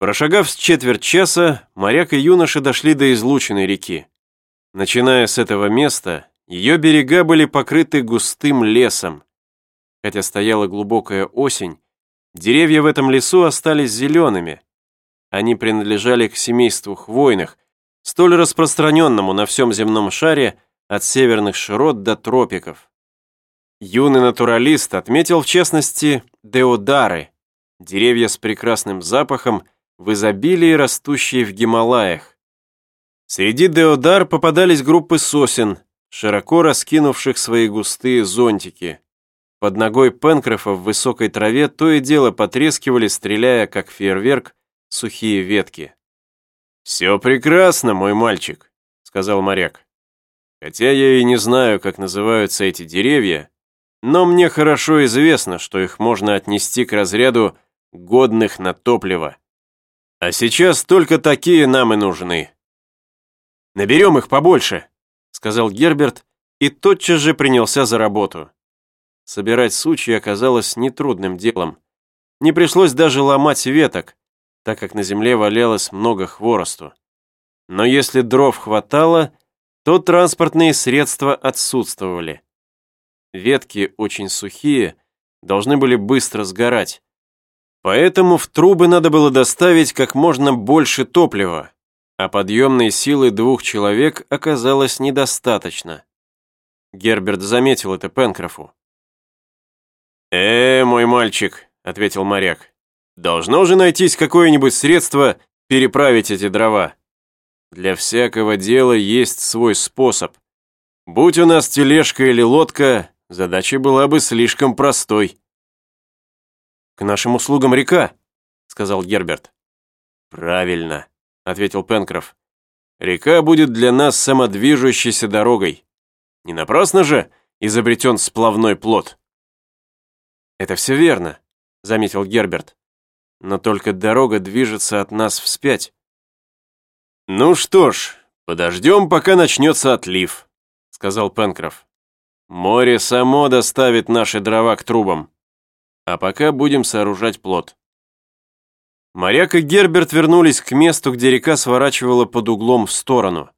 Прошагав с четверть часа, моряк и юноша дошли до излученной реки. Начиная с этого места, ее берега были покрыты густым лесом. Хотя стояла глубокая осень, деревья в этом лесу остались зелеными. Они принадлежали к семейству хвойных, столь распространенному на всем земном шаре от северных широт до тропиков. Юный натуралист отметил в частности деодары, деревья с прекрасным запахом, в изобилии растущие в Гималаях. Среди деодар попадались группы сосен, широко раскинувших свои густые зонтики. Под ногой Пенкрофа в высокой траве то и дело потрескивали, стреляя, как фейерверк, сухие ветки. «Все прекрасно, мой мальчик», — сказал моряк. «Хотя я и не знаю, как называются эти деревья, но мне хорошо известно, что их можно отнести к разряду годных на топливо. А сейчас только такие нам и нужны. Наберем их побольше, сказал Герберт и тотчас же принялся за работу. Собирать сучьи оказалось нетрудным делом. Не пришлось даже ломать веток, так как на земле валялось много хворосту. Но если дров хватало, то транспортные средства отсутствовали. Ветки очень сухие, должны были быстро сгорать. Поэтому в трубы надо было доставить как можно больше топлива, а подъемной силы двух человек оказалось недостаточно. Герберт заметил это Пенкрофу. «Э, мой мальчик», — ответил моряк, «должно же найтись какое-нибудь средство переправить эти дрова. Для всякого дела есть свой способ. Будь у нас тележка или лодка, задача была бы слишком простой». «К нашим услугам река», — сказал Герберт. «Правильно», — ответил Пенкроф. «Река будет для нас самодвижущейся дорогой. Не напрасно же изобретен сплавной плод». «Это все верно», — заметил Герберт. «Но только дорога движется от нас вспять». «Ну что ж, подождем, пока начнется отлив», — сказал Пенкроф. «Море само доставит наши дрова к трубам». А пока будем сооружать плот. Моряк и Герберт вернулись к месту, где река сворачивала под углом в сторону.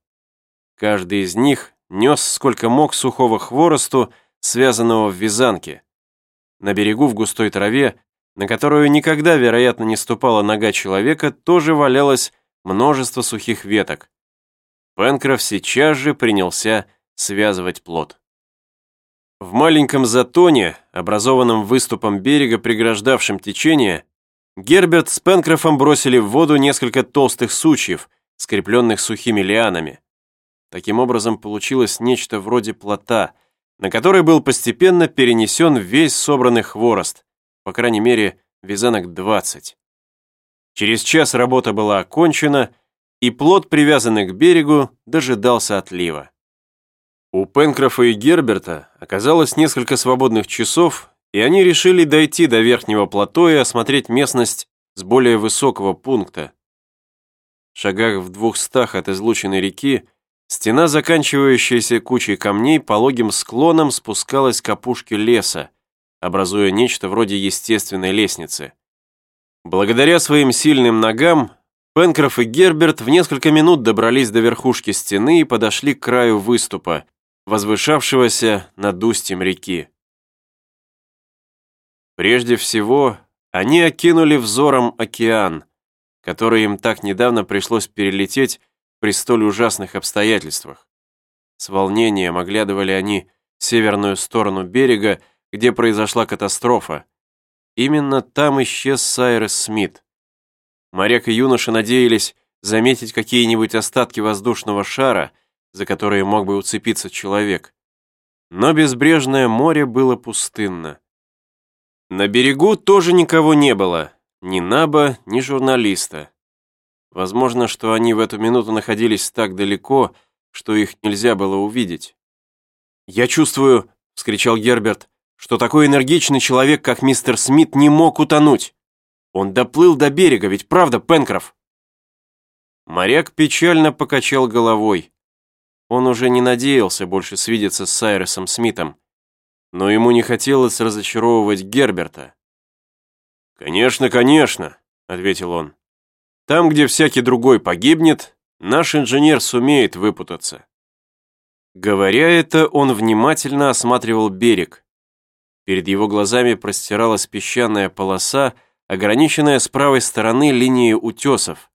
Каждый из них нес сколько мог сухого хворосту, связанного в вязанке. На берегу в густой траве, на которую никогда, вероятно, не ступала нога человека, тоже валялось множество сухих веток. Пенкроф сейчас же принялся связывать плот. В маленьком затоне, образованном выступом берега, преграждавшем течение, Герберт с Пенкрофом бросили в воду несколько толстых сучьев, скрепленных сухими лианами. Таким образом, получилось нечто вроде плота, на который был постепенно перенесен весь собранный хворост, по крайней мере, вязанок 20. Через час работа была окончена, и плот, привязанный к берегу, дожидался отлива. У Пенкрофа и Герберта оказалось несколько свободных часов, и они решили дойти до верхнего плато и осмотреть местность с более высокого пункта. В шагах в двухстах от излученной реки стена, заканчивающаяся кучей камней, пологим склоном спускалась к опушке леса, образуя нечто вроде естественной лестницы. Благодаря своим сильным ногам Пенкроф и Герберт в несколько минут добрались до верхушки стены и подошли к краю выступа, возвышавшегося над устьем реки. Прежде всего, они окинули взором океан, который им так недавно пришлось перелететь при столь ужасных обстоятельствах. С волнением оглядывали они северную сторону берега, где произошла катастрофа. Именно там исчез Сайрес Смит. Моряк и юноша надеялись заметить какие-нибудь остатки воздушного шара, за которые мог бы уцепиться человек. Но безбрежное море было пустынно. На берегу тоже никого не было, ни Наба, ни журналиста. Возможно, что они в эту минуту находились так далеко, что их нельзя было увидеть. «Я чувствую», — вскричал Герберт, «что такой энергичный человек, как мистер Смит, не мог утонуть. Он доплыл до берега, ведь правда, Пенкроф?» Моряк печально покачал головой. Он уже не надеялся больше свидеться с Сайресом Смитом, но ему не хотелось разочаровывать Герберта. «Конечно, конечно», — ответил он. Там, где всякий другой погибнет, наш инженер сумеет выпутаться. Говоря это, он внимательно осматривал берег. Перед его глазами простиралась песчаная полоса, ограниченная с правой стороны линией утесов.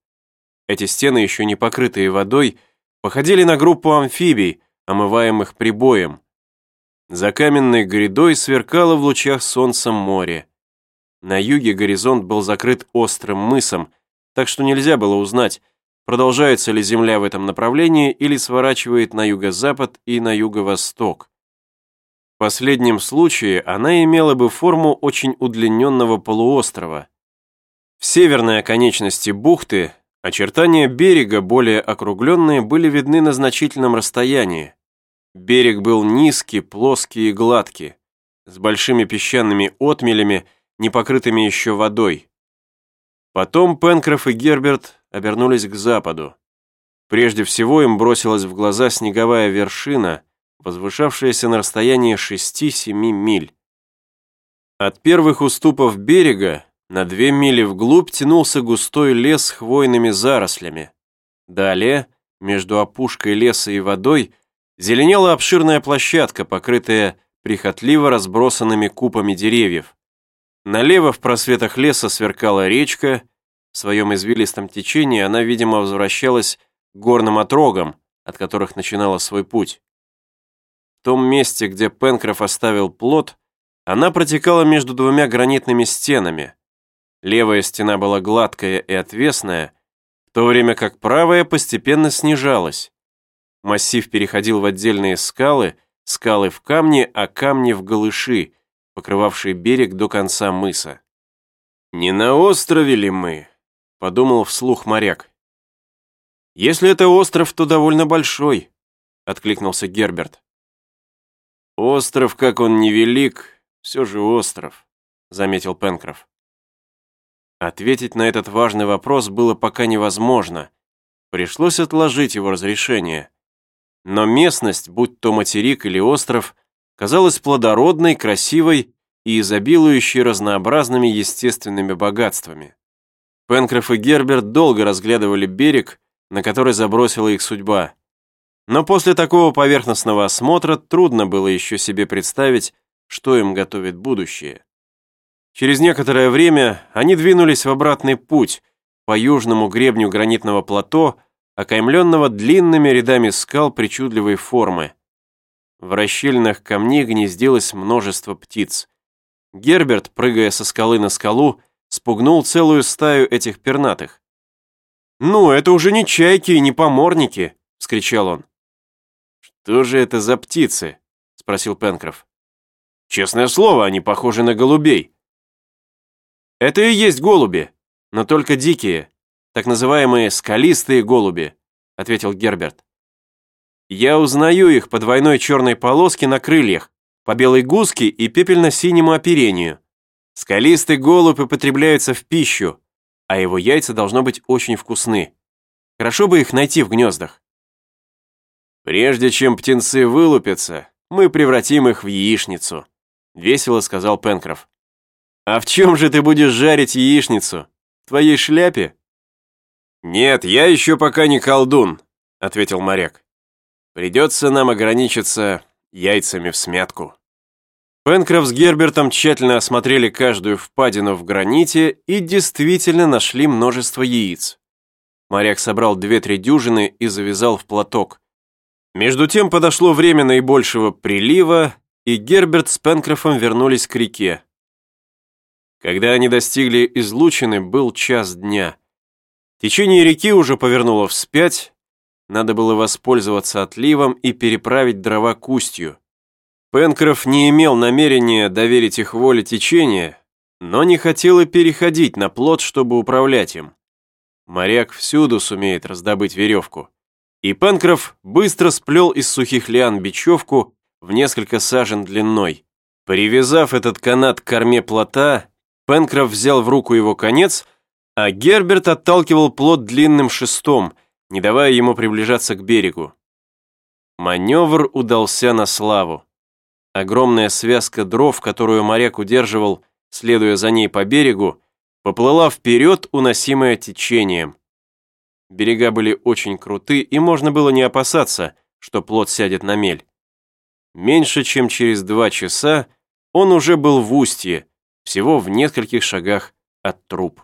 Эти стены, еще не покрытые водой, походили на группу амфибий, омываемых прибоем. За каменной грядой сверкало в лучах солнца море. На юге горизонт был закрыт острым мысом, так что нельзя было узнать, продолжается ли Земля в этом направлении или сворачивает на юго-запад и на юго-восток. В последнем случае она имела бы форму очень удлиненного полуострова. В северной оконечности бухты очертания берега, более округленные, были видны на значительном расстоянии. Берег был низкий, плоский и гладкий, с большими песчаными отмелями, не покрытыми еще водой. Потом Пенкроф и Герберт обернулись к западу. Прежде всего им бросилась в глаза снеговая вершина, возвышавшаяся на расстоянии 6-7 миль. От первых уступов берега на две мили вглубь тянулся густой лес с хвойными зарослями. Далее, между опушкой леса и водой, зеленела обширная площадка, покрытая прихотливо разбросанными купами деревьев. Налево в просветах леса сверкала речка, в своем извилистом течении она, видимо, возвращалась к горным отрогам, от которых начинала свой путь. В том месте, где Пенкроф оставил плот, она протекала между двумя гранитными стенами. Левая стена была гладкая и отвесная, в то время как правая постепенно снижалась. Массив переходил в отдельные скалы, скалы в камни, а камни в галыши, покрывавшие берег до конца мыса. «Не на острове ли мы?» — подумал вслух моряк. «Если это остров, то довольно большой», — откликнулся Герберт. «Остров, как он невелик, все же остров», — заметил Пенкроф. Ответить на этот важный вопрос было пока невозможно. Пришлось отложить его разрешение. Но местность, будь то материк или остров, казалась плодородной, красивой и изобилующей разнообразными естественными богатствами. Пенкроф и Герберт долго разглядывали берег, на который забросила их судьба. Но после такого поверхностного осмотра трудно было еще себе представить, что им готовит будущее. Через некоторое время они двинулись в обратный путь по южному гребню гранитного плато, окаймленного длинными рядами скал причудливой формы. В расщелинах камней гнездилось множество птиц. Герберт, прыгая со скалы на скалу, спугнул целую стаю этих пернатых. «Ну, это уже не чайки и не поморники!» — вскричал он. «Что же это за птицы?» — спросил Пенкроф. «Честное слово, они похожи на голубей». «Это и есть голуби, но только дикие, так называемые скалистые голуби», — ответил Герберт. Я узнаю их по двойной черной полоске на крыльях, по белой гуске и пепельно-синему оперению. Скалистый голубь употребляется в пищу, а его яйца должно быть очень вкусны. Хорошо бы их найти в гнездах. Прежде чем птенцы вылупятся, мы превратим их в яичницу, весело сказал Пенкроф. А в чем же ты будешь жарить яичницу? В твоей шляпе? Нет, я еще пока не колдун, ответил моряк. Придется нам ограничиться яйцами в смятку. Пенкроф с Гербертом тщательно осмотрели каждую впадину в граните и действительно нашли множество яиц. Моряк собрал две-три дюжины и завязал в платок. Между тем подошло время наибольшего прилива, и Герберт с Пенкрофом вернулись к реке. Когда они достигли излучины, был час дня. Течение реки уже повернуло вспять, надо было воспользоваться отливом и переправить дрова к устью. Пенкроф не имел намерения доверить их воле течения, но не хотел и переходить на плот, чтобы управлять им. Моряк всюду сумеет раздобыть веревку. И Пенкроф быстро сплел из сухих лиан бечевку в несколько сажен длиной. Привязав этот канат к корме плота, Пенкроф взял в руку его конец, а Герберт отталкивал плот длинным шестом – не давая ему приближаться к берегу. Маневр удался на славу. Огромная связка дров, которую моряк удерживал, следуя за ней по берегу, поплыла вперед, уносимая течением. Берега были очень круты, и можно было не опасаться, что плот сядет на мель. Меньше чем через два часа он уже был в устье, всего в нескольких шагах от труп.